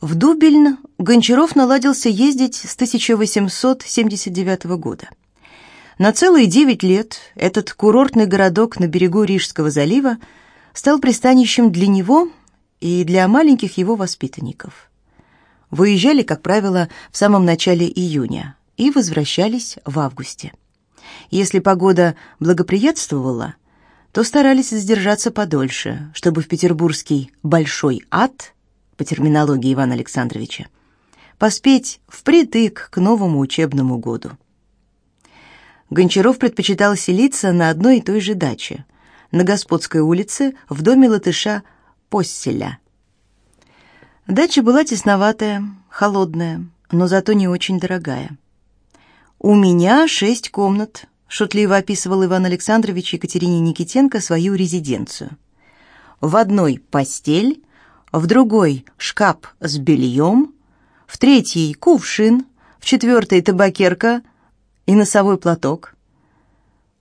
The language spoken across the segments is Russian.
В Дубельн Гончаров наладился ездить с 1879 года. На целые девять лет этот курортный городок на берегу Рижского залива стал пристанищем для него и для маленьких его воспитанников. Выезжали, как правило, в самом начале июня и возвращались в августе. Если погода благоприятствовала, то старались задержаться подольше, чтобы в петербургский «большой ад» по терминологии Ивана Александровича поспеть впритык к новому учебному году. Гончаров предпочитал селиться на одной и той же даче, на Господской улице, в доме латыша Посселя. Дача была тесноватая, холодная, но зато не очень дорогая. «У меня шесть комнат», — шутливо описывал Иван Александрович Екатерине Никитенко свою резиденцию. «В одной постель, в другой шкаф с бельем, в третьей кувшин, в четвертой табакерка и носовой платок,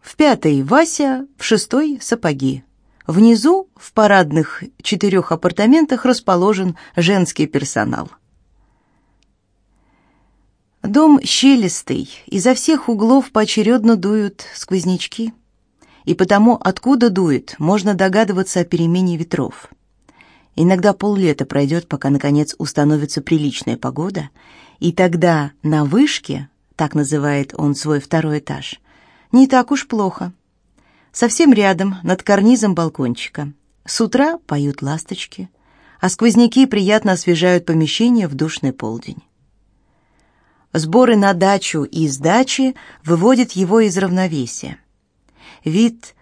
в пятой Вася, в шестой сапоги. Внизу, в парадных четырех апартаментах, расположен женский персонал. Дом щелистый, изо всех углов поочередно дуют сквознячки. И потому, откуда дует, можно догадываться о перемене ветров. Иногда поллета пройдет, пока, наконец, установится приличная погода, и тогда на вышке, так называет он свой второй этаж, не так уж плохо. Совсем рядом, над карнизом балкончика. С утра поют ласточки, а сквозняки приятно освежают помещение в душный полдень. Сборы на дачу и из дачи выводят его из равновесия. Вид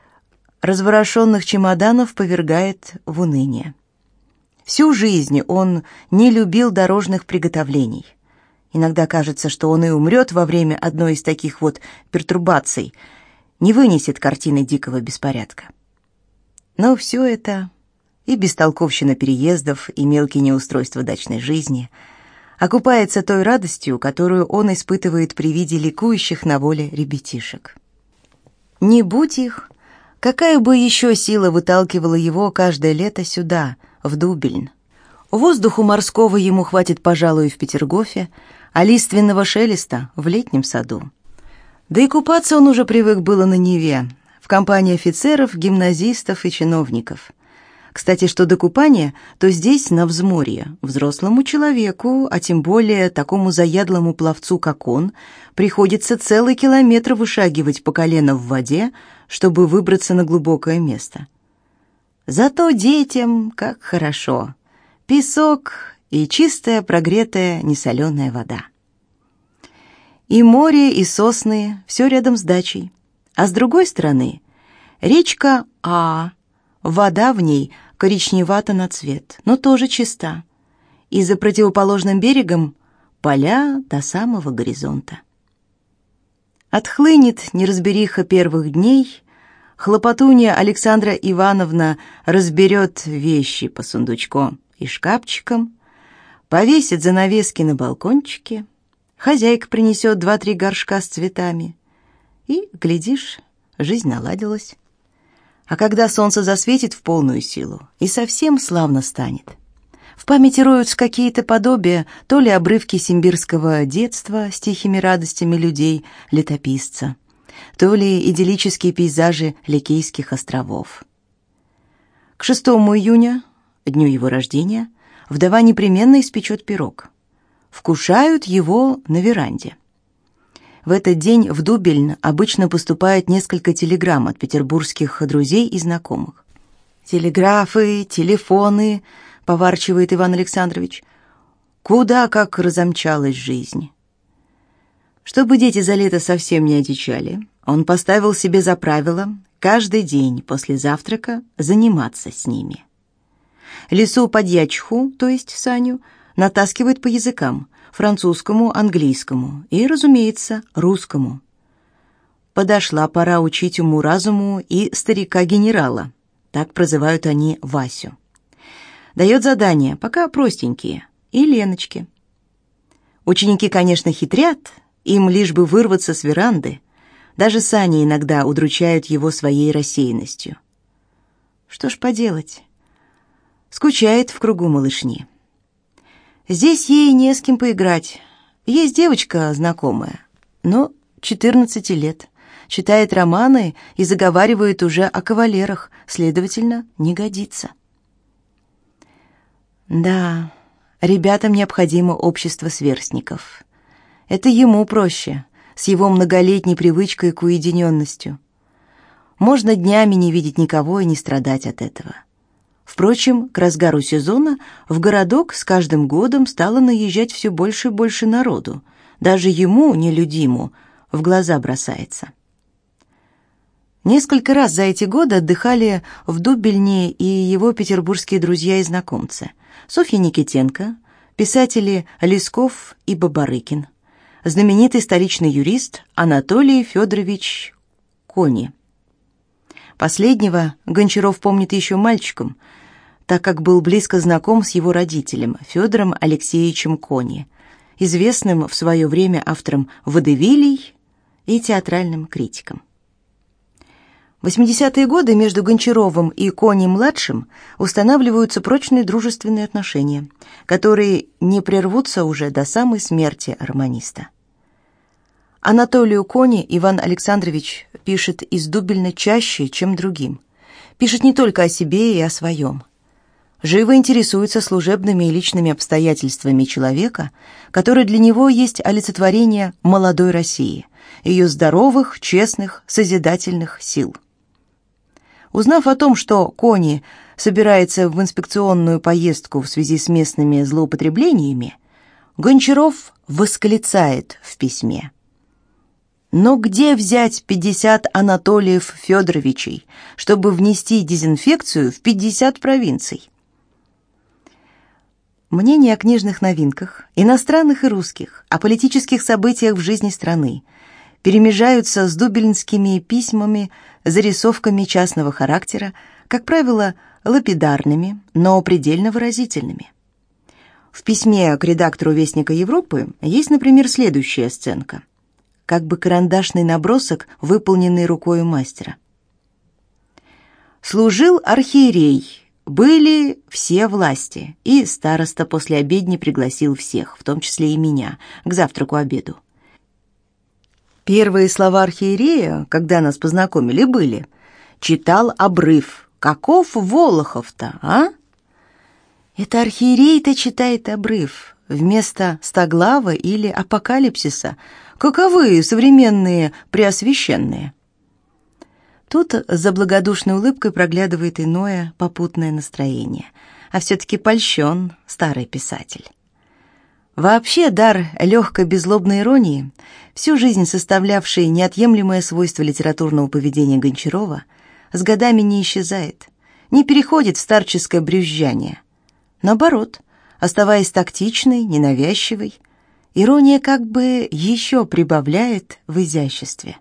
разворошенных чемоданов повергает в уныние. Всю жизнь он не любил дорожных приготовлений. Иногда кажется, что он и умрет во время одной из таких вот пертурбаций, не вынесет картины дикого беспорядка. Но все это и бестолковщина переездов, и мелкие неустройства дачной жизни — окупается той радостью, которую он испытывает при виде ликующих на воле ребятишек. Не будь их, какая бы еще сила выталкивала его каждое лето сюда, в Дубельн. Воздуху морского ему хватит, пожалуй, в Петергофе, а лиственного шелеста в летнем саду. Да и купаться он уже привык было на Неве, в компании офицеров, гимназистов и чиновников. Кстати, что до купания, то здесь, на взморье, взрослому человеку, а тем более такому заядлому пловцу, как он, приходится целый километр вышагивать по колено в воде, чтобы выбраться на глубокое место. Зато детям как хорошо. Песок и чистая, прогретая, несоленая вода. И море, и сосны, все рядом с дачей. А с другой стороны, речка А, вода в ней – коричневато на цвет, но тоже чиста. И за противоположным берегом поля до самого горизонта. Отхлынет неразбериха первых дней, хлопотунья Александра Ивановна разберет вещи по сундучкам и шкафчикам, повесит занавески на балкончике, хозяйка принесет два-три горшка с цветами, и, глядишь, жизнь наладилась. А когда солнце засветит в полную силу, и совсем славно станет. В памяти роются какие-то подобия, то ли обрывки симбирского детства с тихими радостями людей, летописца, то ли идиллические пейзажи Ликейских островов. К 6 июня, дню его рождения, вдова непременно испечет пирог. Вкушают его на веранде. В этот день в Дубельн обычно поступает несколько телеграмм от петербургских друзей и знакомых. «Телеграфы, телефоны», — поворчивает Иван Александрович. «Куда как разомчалась жизнь». Чтобы дети за лето совсем не одичали, он поставил себе за правило каждый день после завтрака заниматься с ними. Лису подьячху, то есть Саню, натаскивает по языкам, французскому, английскому и, разумеется, русскому. Подошла пора учить уму-разуму и старика-генерала, так прозывают они Васю. Дает задания, пока простенькие, и Леночке. Ученики, конечно, хитрят, им лишь бы вырваться с веранды. Даже Саня иногда удручают его своей рассеянностью. Что ж поделать? Скучает в кругу малышни. Здесь ей не с кем поиграть. Есть девочка знакомая, но 14 лет. Читает романы и заговаривает уже о кавалерах, следовательно, не годится. Да, ребятам необходимо общество сверстников. Это ему проще, с его многолетней привычкой к уединенности. Можно днями не видеть никого и не страдать от этого. Впрочем, к разгару сезона в городок с каждым годом стало наезжать все больше и больше народу. Даже ему, нелюдиму, в глаза бросается. Несколько раз за эти годы отдыхали в Дубельне и его петербургские друзья и знакомцы. Софья Никитенко, писатели Лесков и Бабарыкин, знаменитый столичный юрист Анатолий Федорович Кони. Последнего Гончаров помнит еще мальчиком, так как был близко знаком с его родителем, Федором Алексеевичем Кони, известным в свое время автором «Водевилей» и театральным критиком. В 80-е годы между Гончаровым и Коней-младшим устанавливаются прочные дружественные отношения, которые не прервутся уже до самой смерти романиста. Анатолию Кони Иван Александрович пишет из Дубельна чаще, чем другим. Пишет не только о себе и о своем. Живо интересуется служебными и личными обстоятельствами человека, который для него есть олицетворение молодой России, ее здоровых, честных, созидательных сил. Узнав о том, что Кони собирается в инспекционную поездку в связи с местными злоупотреблениями, Гончаров восклицает в письме. «Но где взять 50 Анатолиев Федоровичей, чтобы внести дезинфекцию в 50 провинций?» Мнения о книжных новинках, иностранных и русских, о политических событиях в жизни страны перемежаются с дубельнскими письмами зарисовками частного характера, как правило, лапидарными, но предельно выразительными. В письме к редактору Вестника Европы есть, например, следующая сценка. Как бы карандашный набросок, выполненный рукой мастера. Служил архиерей, были все власти, и староста после обедни пригласил всех, в том числе и меня, к завтраку-обеду. Первые слова архиерея, когда нас познакомили, были «Читал обрыв. Каков Волохов-то, а?» Это архиерей-то читает обрыв вместо Стоглава или Апокалипсиса. Каковы современные преосвященные? Тут за благодушной улыбкой проглядывает иное попутное настроение. А все-таки польщен старый писатель. Вообще дар легкой беззлобной иронии, всю жизнь составлявший неотъемлемое свойство литературного поведения Гончарова, с годами не исчезает, не переходит в старческое брюзжание. Наоборот, оставаясь тактичной, ненавязчивой, ирония как бы еще прибавляет в изяществе.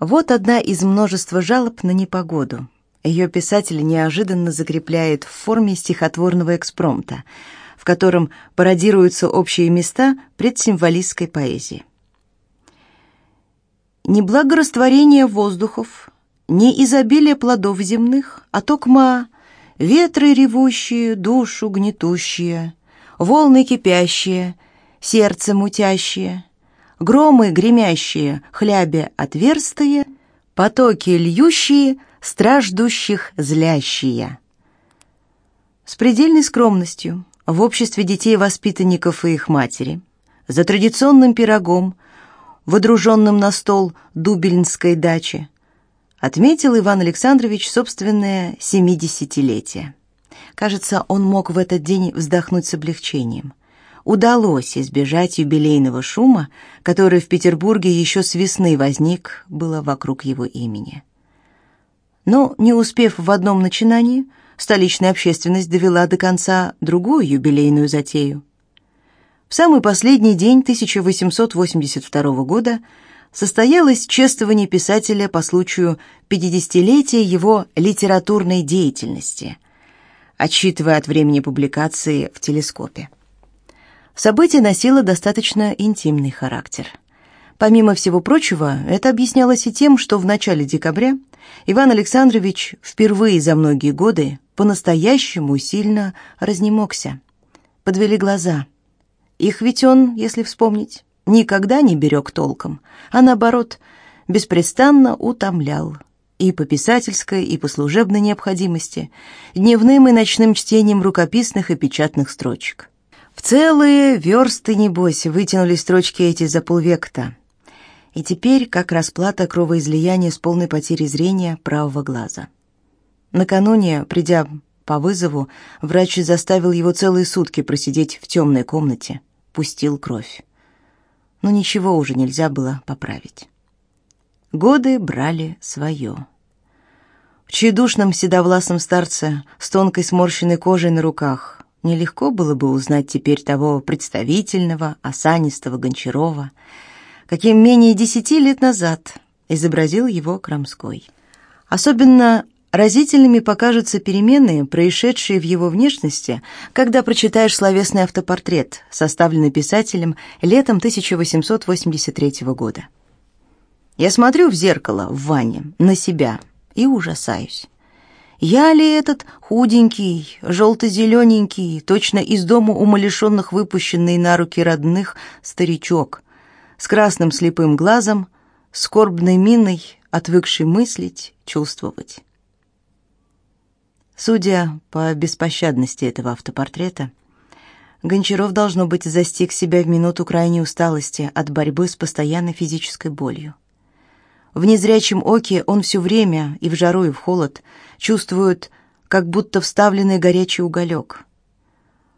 Вот одна из множества жалоб на непогоду, ее писатель неожиданно закрепляет в форме стихотворного экспромта, в котором пародируются общие места предсимволистской поэзии. Не благорастворение воздухов, не изобилие плодов земных, а токма ветры ревущие, душу гнетущие, волны кипящие, сердце мутящие, громы гремящие, хлябе отверстые, потоки льющие — страждущих злящие. С предельной скромностью, в обществе детей-воспитанников и их матери, за традиционным пирогом, водруженным на стол дубельнской дачи, отметил Иван Александрович собственное семидесятилетие. Кажется, он мог в этот день вздохнуть с облегчением. Удалось избежать юбилейного шума, который в Петербурге еще с весны возник было вокруг его имени. Но, не успев в одном начинании, столичная общественность довела до конца другую юбилейную затею. В самый последний день 1882 года состоялось чествование писателя по случаю 50-летия его литературной деятельности, отсчитывая от времени публикации в телескопе. Событие носило достаточно интимный характер. Помимо всего прочего, это объяснялось и тем, что в начале декабря Иван Александрович впервые за многие годы по-настоящему сильно разнемогся. Подвели глаза. Их ведь он, если вспомнить, никогда не берег толком, а наоборот, беспрестанно утомлял и по писательской, и по служебной необходимости, дневным и ночным чтением рукописных и печатных строчек. В целые версты, небось, вытянули строчки эти за полвека-то. И теперь как расплата кровоизлияния с полной потерей зрения правого глаза. Накануне, придя по вызову, врач заставил его целые сутки просидеть в темной комнате, пустил кровь. Но ничего уже нельзя было поправить. Годы брали свое. В тщедушном седовласом старце с тонкой сморщенной кожей на руках нелегко было бы узнать теперь того представительного, осанистого Гончарова, каким менее десяти лет назад изобразил его Крамской. Особенно разительными покажутся перемены, происшедшие в его внешности, когда прочитаешь словесный автопортрет, составленный писателем летом 1883 года. Я смотрю в зеркало в ванне на себя и ужасаюсь. Я ли этот худенький, желто-зелененький, точно из дома умалишенных выпущенный на руки родных старичок, с красным слепым глазом, скорбной миной, отвыкший мыслить, чувствовать? Судя по беспощадности этого автопортрета, Гончаров, должно быть, застиг себя в минуту крайней усталости от борьбы с постоянной физической болью. В незрячем оке он все время, и в жару, и в холод, чувствует, как будто вставленный горячий уголек.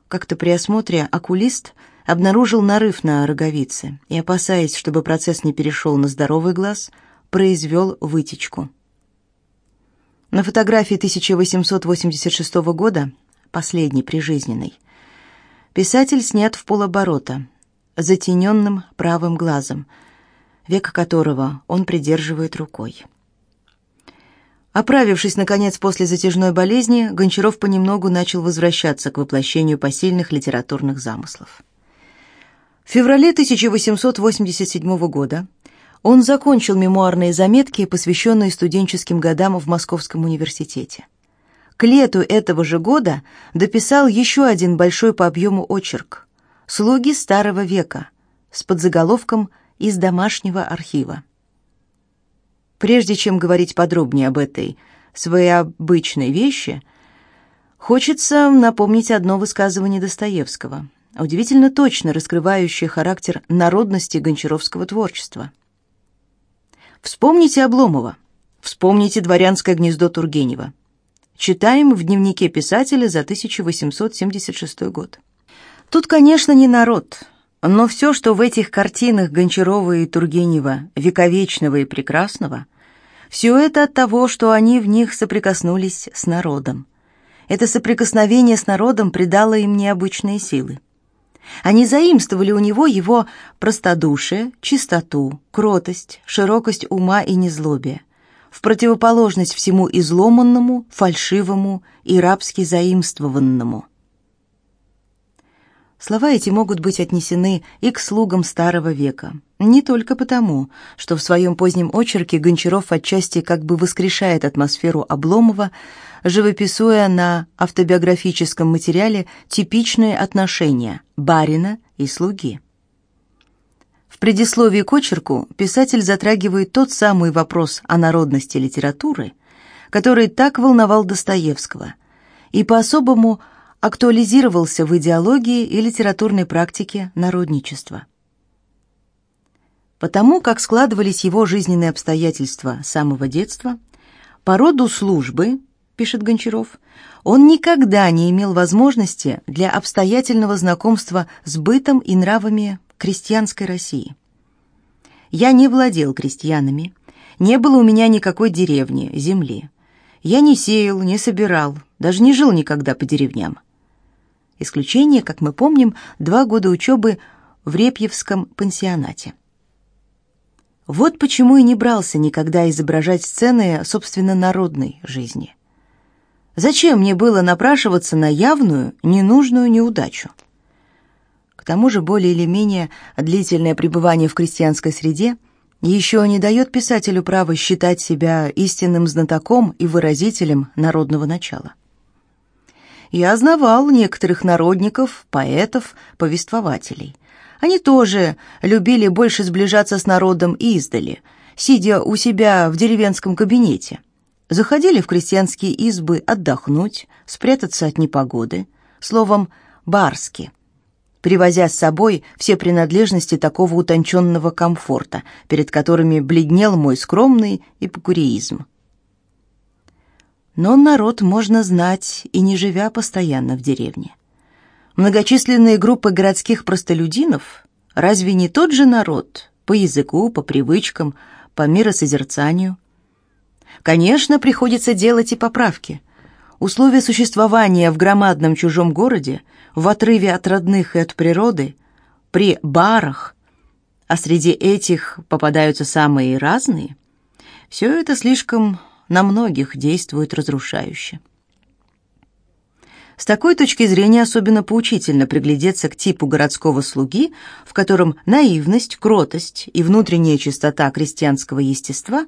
Как-то при осмотре окулист обнаружил нарыв на роговице и, опасаясь, чтобы процесс не перешел на здоровый глаз, произвел вытечку. На фотографии 1886 года, последней прижизненной, писатель снят в полоборота, затененным правым глазом – век которого он придерживает рукой. Оправившись, наконец, после затяжной болезни, Гончаров понемногу начал возвращаться к воплощению посильных литературных замыслов. В феврале 1887 года он закончил мемуарные заметки, посвященные студенческим годам в Московском университете. К лету этого же года дописал еще один большой по объему очерк «Слуги старого века» с подзаголовком из домашнего архива. Прежде чем говорить подробнее об этой своей обычной вещи, хочется напомнить одно высказывание Достоевского, удивительно точно раскрывающее характер народности гончаровского творчества. Вспомните Обломова, вспомните дворянское гнездо Тургенева. Читаем в дневнике писателя за 1876 год. Тут, конечно, не народ, но все, что в этих картинах Гончарова и Тургенева, вековечного и прекрасного, все это от того, что они в них соприкоснулись с народом. Это соприкосновение с народом придало им необычные силы. Они заимствовали у него его простодушие, чистоту, кротость, широкость ума и незлобие, в противоположность всему изломанному, фальшивому и рабски заимствованному – Слова эти могут быть отнесены и к слугам старого века. Не только потому, что в своем позднем очерке Гончаров отчасти как бы воскрешает атмосферу Обломова, живописуя на автобиографическом материале типичные отношения барина и слуги. В предисловии к очерку писатель затрагивает тот самый вопрос о народности литературы, который так волновал Достоевского, и по-особому – актуализировался в идеологии и литературной практике народничества. Потому как складывались его жизненные обстоятельства с самого детства, по роду службы, пишет Гончаров, он никогда не имел возможности для обстоятельного знакомства с бытом и нравами крестьянской России. Я не владел крестьянами, не было у меня никакой деревни, земли. Я не сеял, не собирал, даже не жил никогда по деревням. Исключение, как мы помним, два года учебы в Репьевском пансионате. Вот почему и не брался никогда изображать сцены, собственно, народной жизни. Зачем мне было напрашиваться на явную, ненужную неудачу? К тому же более или менее длительное пребывание в крестьянской среде еще не дает писателю права считать себя истинным знатоком и выразителем народного начала. Я знавал некоторых народников, поэтов, повествователей. Они тоже любили больше сближаться с народом издали, сидя у себя в деревенском кабинете. Заходили в крестьянские избы отдохнуть, спрятаться от непогоды, словом, барски, привозя с собой все принадлежности такого утонченного комфорта, перед которыми бледнел мой скромный эпикуреизм. Но народ можно знать и не живя постоянно в деревне. Многочисленные группы городских простолюдинов разве не тот же народ по языку, по привычкам, по миросозерцанию? Конечно, приходится делать и поправки. Условия существования в громадном чужом городе, в отрыве от родных и от природы, при барах, а среди этих попадаются самые разные, все это слишком на многих действует разрушающе. С такой точки зрения особенно поучительно приглядеться к типу городского слуги, в котором наивность, кротость и внутренняя чистота крестьянского естества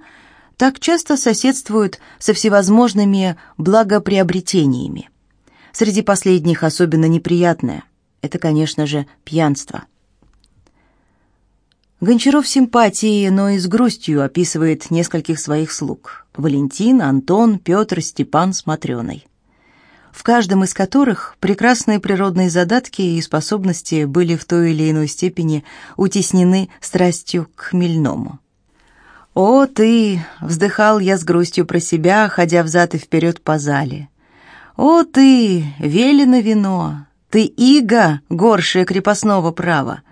так часто соседствуют со всевозможными благоприобретениями. Среди последних особенно неприятное – это, конечно же, пьянство. Гончаров симпатией, но и с грустью описывает нескольких своих слуг – Валентин, Антон, Петр, Степан с Матрёной в каждом из которых прекрасные природные задатки и способности были в той или иной степени утеснены страстью к хмельному. «О, ты!» — вздыхал я с грустью про себя, ходя взад и вперед по зале. «О, ты! Велено вино! Ты иго, горшее крепостного права!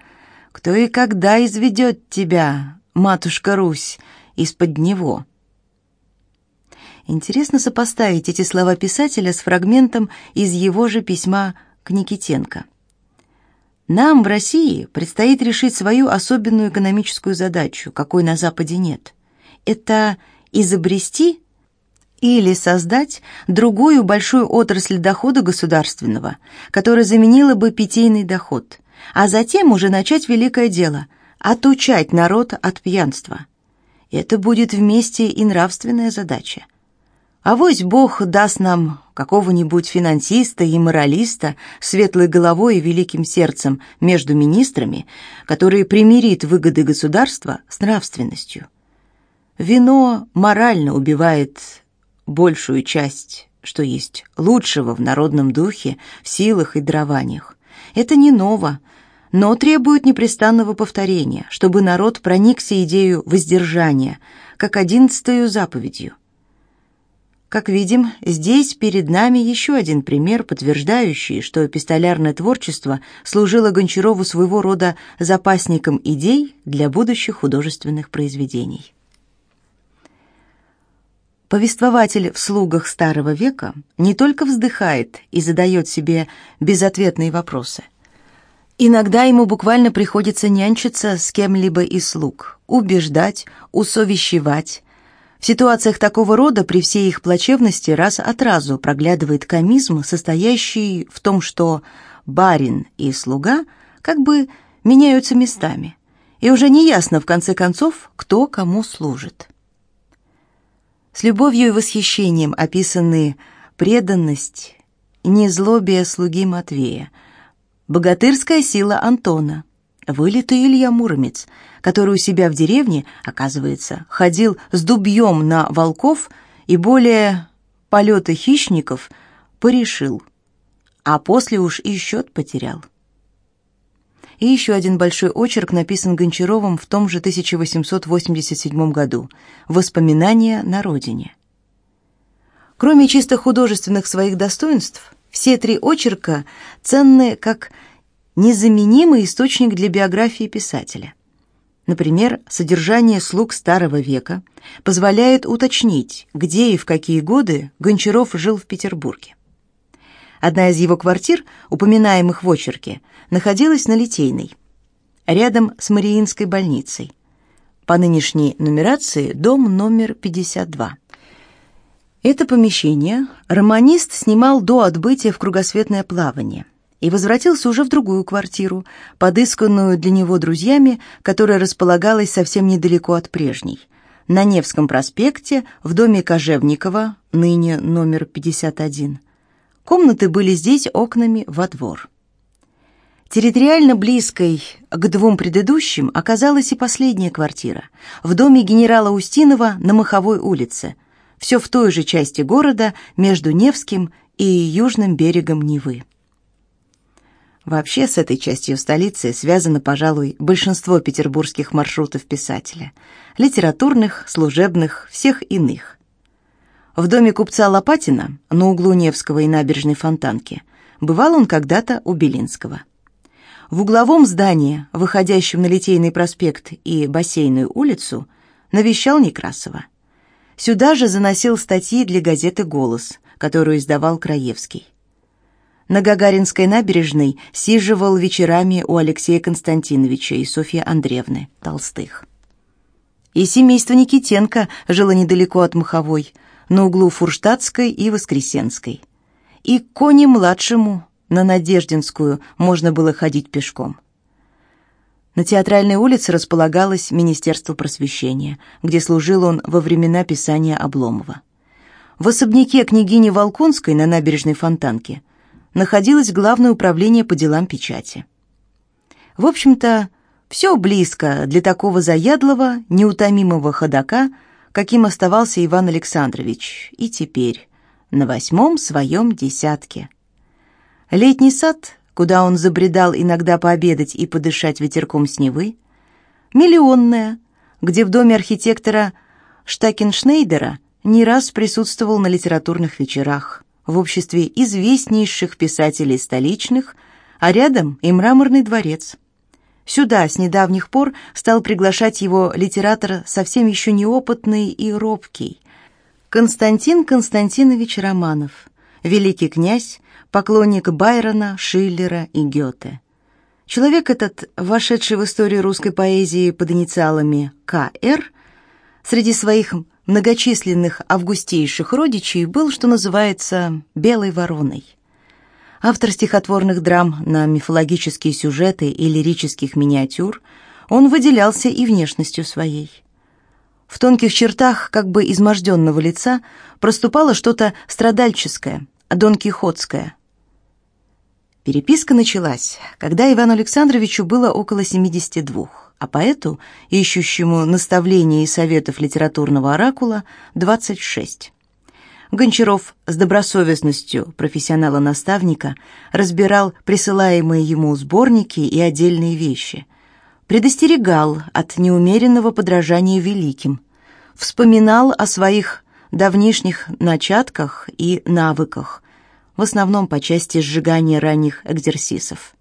Кто и когда изведет тебя, матушка Русь, из-под него?» Интересно сопоставить эти слова писателя с фрагментом из его же письма к Никитенко. Нам в России предстоит решить свою особенную экономическую задачу, какой на Западе нет. Это изобрести или создать другую большую отрасль дохода государственного, которая заменила бы питейный доход, а затем уже начать великое дело – отучать народ от пьянства. Это будет вместе и нравственная задача – а вось Бог даст нам какого-нибудь финансиста и моралиста светлой головой и великим сердцем между министрами, который примирит выгоды государства с нравственностью. Вино морально убивает большую часть, что есть лучшего в народном духе, в силах и дарованиях. Это не ново, но требует непрестанного повторения, чтобы народ проникся идею воздержания, как одиннадцатую заповедью – как видим, здесь перед нами еще один пример, подтверждающий, что эпистолярное творчество служило Гончарову своего рода запасником идей для будущих художественных произведений. Повествователь в «Слугах старого века» не только вздыхает и задает себе безответные вопросы. Иногда ему буквально приходится нянчиться с кем-либо из слуг, убеждать, усовещевать, в ситуациях такого рода при всей их плачевности раз от разу проглядывает комизм, состоящий в том, что барин и слуга как бы меняются местами, и уже не ясно в конце концов, кто кому служит. С любовью и восхищением описаны преданность, незлобие слуги Матвея, богатырская сила Антона, вылитый Илья Муромец – который у себя в деревне, оказывается, ходил с дубьем на волков и более полета хищников порешил, а после уж и счет потерял. И еще один большой очерк написан Гончаровым в том же 1887 году «Воспоминания на родине». Кроме чисто художественных своих достоинств, все три очерка ценны как незаменимый источник для биографии писателя. Например, содержание слуг старого века позволяет уточнить, где и в какие годы Гончаров жил в Петербурге. Одна из его квартир, упоминаемых в очерке, находилась на Литейной, рядом с Мариинской больницей. По нынешней нумерации дом номер 52. Это помещение романист снимал до отбытия в кругосветное плавание – и возвратился уже в другую квартиру, подысканную для него друзьями, которая располагалась совсем недалеко от прежней. На Невском проспекте, в доме Кожевникова, ныне номер 51. Комнаты были здесь окнами во двор. Территориально близкой к двум предыдущим оказалась и последняя квартира в доме генерала Устинова на Маховой улице, все в той же части города между Невским и южным берегом Невы. Вообще с этой частью столицы связано, пожалуй, большинство петербургских маршрутов писателя, литературных, служебных, всех иных. В доме купца Лопатина на углу Невского и набережной Фонтанки бывал он когда-то у Белинского. В угловом здании, выходящем на Литейный проспект и Бассейную улицу, навещал Некрасова. Сюда же заносил статьи для газеты «Голос», которую издавал Краевский. На Гагаринской набережной сиживал вечерами у Алексея Константиновича и Софьи Андреевны Толстых. И семейство Никитенко жило недалеко от Маховой, на углу Фурштадтской и Воскресенской. И к Коне-младшему на Надеждинскую можно было ходить пешком. На Театральной улице располагалось Министерство просвещения, где служил он во времена писания Обломова. В особняке княгини Волконской на набережной Фонтанке находилось Главное управление по делам печати. В общем-то, все близко для такого заядлого, неутомимого ходока, каким оставался Иван Александрович и теперь, на восьмом своем десятке – Летний сад, куда он забредал иногда пообедать и подышать ветерком с Невы, миллионная, где в доме архитектора Штакеншнейдера не раз присутствовал на литературных вечерах в обществе известнейших писателей столичных, а рядом и мраморный дворец. Сюда с недавних пор стал приглашать его литератор совсем еще неопытный и робкий Константин Константинович Романов, великий князь, поклонник Байрона, Шиллера и Гёте. Человек этот, вошедший в историю русской поэзии под инициалами К.Р., среди своих многочисленных августейших родичей был, что называется, «белой вороной». Автор стихотворных драм на мифологические сюжеты и лирических миниатюр, он выделялся и внешностью своей. В тонких чертах как бы изможденного лица проступало что-то страдальческое, донкихотское, Переписка началась, когда Ивану Александровичу было около 72, а поэту, ищущему наставления и советов литературного оракула, 26. Гончаров с добросовестностью профессионала-наставника разбирал присылаемые ему сборники и отдельные вещи, предостерегал от неумеренного подражания великим, вспоминал о своих давнишних начатках и навыках, в основном по части сжигания ранних экзерсисов.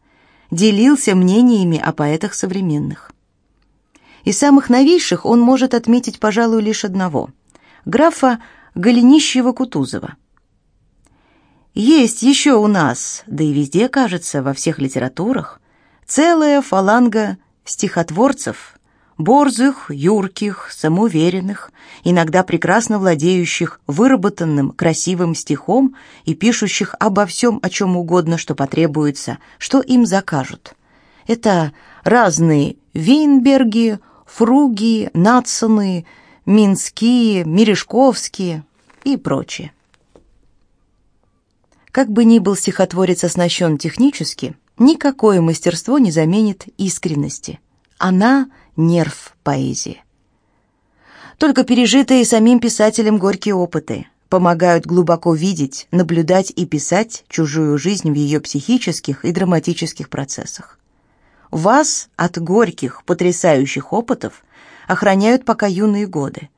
Делился мнениями о поэтах современных. Из самых новейших он может отметить, пожалуй, лишь одного – графа Голенищева-Кутузова. Есть еще у нас, да и везде, кажется, во всех литературах, целая фаланга стихотворцев, борзых, юрких, самоуверенных, иногда прекрасно владеющих выработанным красивым стихом и пишущих обо всем, о чем угодно, что потребуется, что им закажут. Это разные Вейнберги, Фруги, Натсоны, Минские, Мережковские и прочее. Как бы ни был стихотворец оснащен технически, никакое мастерство не заменит искренности. Она – нерв поэзии. Только пережитые самим писателем горькие опыты помогают глубоко видеть, наблюдать и писать чужую жизнь в ее психических и драматических процессах. Вас от горьких, потрясающих опытов охраняют пока юные годы,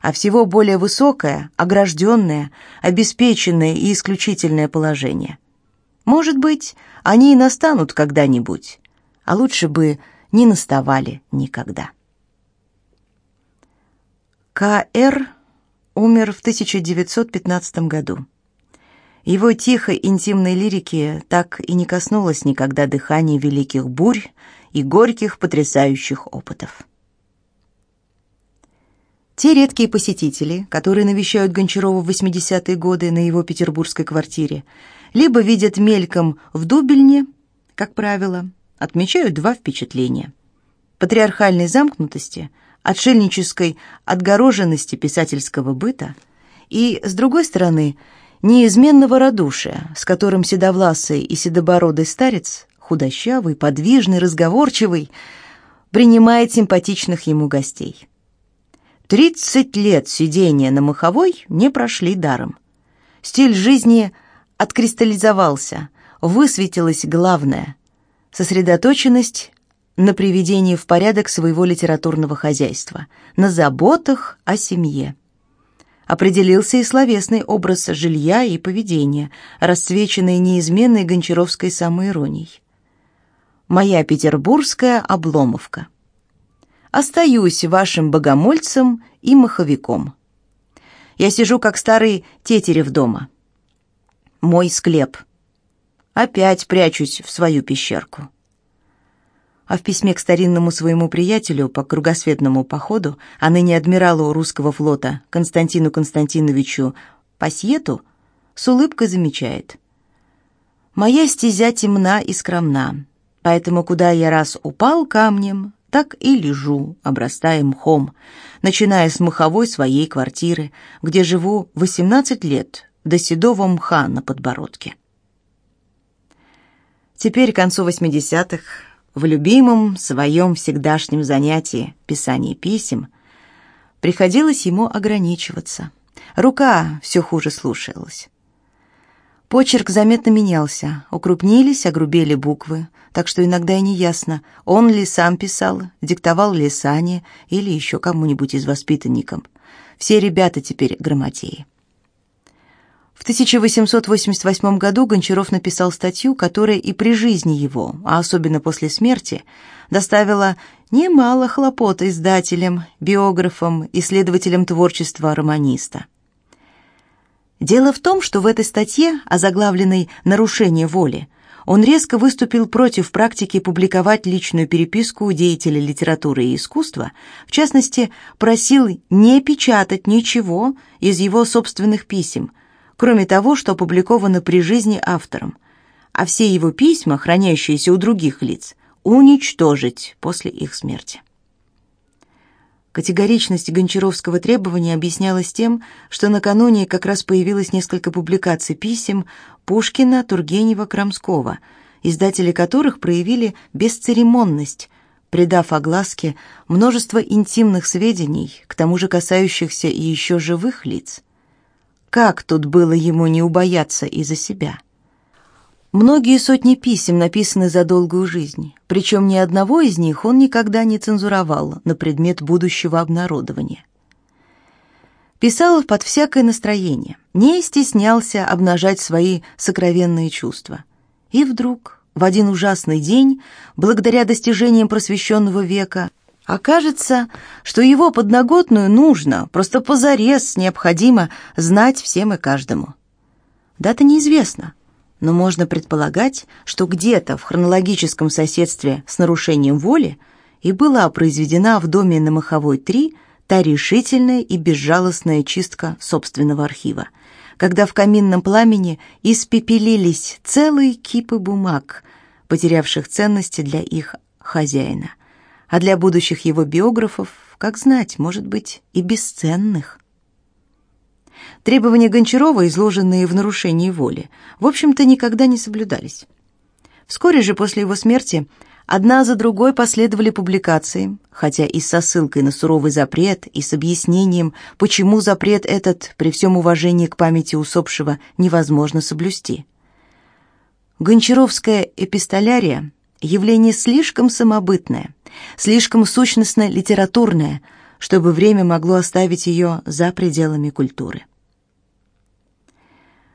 а всего более высокое, огражденное, обеспеченное и исключительное положение. Может быть, они и настанут когда-нибудь, а лучше бы не наставали никогда. К.Р. умер в 1915 году. Его тихой интимной лирики так и не коснулось никогда дыхания великих бурь и горьких потрясающих опытов. Те редкие посетители, которые навещают Гончарова в 80-е годы на его петербургской квартире, либо видят мельком в Дубельне, как правило, отмечают два впечатления. Патриархальной замкнутости, отшельнической отгороженности писательского быта и, с другой стороны, неизменного радушия, с которым седовласый и седобородый старец, худощавый, подвижный, разговорчивый, принимает симпатичных ему гостей. Тридцать лет сидения на маховой не прошли даром. Стиль жизни откристаллизовался, высветилось главное — сосредоточенность на приведении в порядок своего литературного хозяйства, на заботах о семье. Определился и словесный образ жилья и поведения, расцвеченный неизменной гончаровской самоиронией. «Моя петербургская обломовка». Остаюсь вашим богомольцем и маховиком. Я сижу, как старый тетерев дома. Мой склеп. Опять прячусь в свою пещерку. А в письме к старинному своему приятелю по кругосветному походу, а ныне адмиралу русского флота Константину Константиновичу Пасьету, с улыбкой замечает. «Моя стезя темна и скромна, поэтому куда я раз упал камнем, так и лежу, обрастая мхом, начиная с мховой своей квартиры, где живу 18 лет, до седого мха на подбородке. Теперь к концу 80-х, в любимом своем всегдашнем занятии писании писем, приходилось ему ограничиваться. Рука все хуже слушалась. Почерк заметно менялся, укрупнились, огрубели буквы, так что иногда и не ясно, он ли сам писал, диктовал ли Сане или еще кому-нибудь из воспитанников. Все ребята теперь грамотеи. В 1888 году Гончаров написал статью, которая и при жизни его, а особенно после смерти, доставила немало хлопот издателям, биографам, исследователям творчества романиста. Дело в том, что в этой статье, озаглавленной «Нарушение воли», он резко выступил против практики публиковать личную переписку деятелей литературы и искусства, в частности, просил не печатать ничего из его собственных писем, кроме того, что опубликовано при жизни автором, а все его письма, хранящиеся у других лиц, уничтожить после их смерти. Категоричность гончаровского требования объяснялась тем, что накануне как раз появилось несколько публикаций писем Пушкина, Тургенева, Крамского, издатели которых проявили бесцеремонность, придав огласке множество интимных сведений, к тому же касающихся и еще живых лиц. Как тут было ему не убояться и за себя? Многие сотни писем написаны за долгую жизнь, причем ни одного из них он никогда не цензуровал на предмет будущего обнародования. Писал под всякое настроение, не стеснялся обнажать свои сокровенные чувства. И вдруг, в один ужасный день, благодаря достижениям просвещенного века, окажется, что его подноготную нужно, просто позарез необходимо знать всем и каждому. Дата неизвестна, но можно предполагать, что где-то в хронологическом соседстве с нарушением воли и была произведена в доме на Маховой 3 та решительная и безжалостная чистка собственного архива, когда в каминном пламени испепелились целые кипы бумаг, потерявших ценности для их хозяина, а для будущих его биографов, как знать, может быть, и бесценных. Требования Гончарова, изложенные в нарушении воли, в общем-то никогда не соблюдались. Вскоре же после его смерти одна за другой последовали публикации, хотя и со ссылкой на суровый запрет, и с объяснением, почему запрет этот при всем уважении к памяти усопшего невозможно соблюсти. Гончаровская эпистолярия – явление слишком самобытное, слишком сущностно-литературное, чтобы время могло оставить ее за пределами культуры.